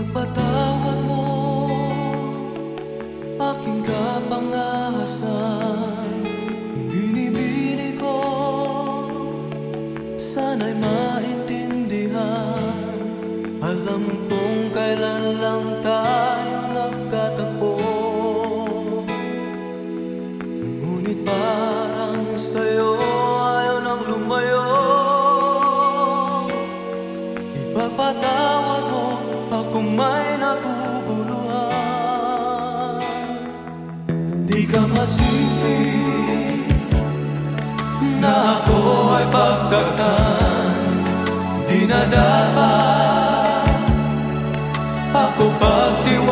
Ipagpatawad mo. Aking kapangahasan Binibini ko. Sana'y maintindihan. Alam kong kailan lang tayo nagkatagpo ay naguguluhan. Di ka masisi na ay pagtaktan Di na dapat ako pagtiwala.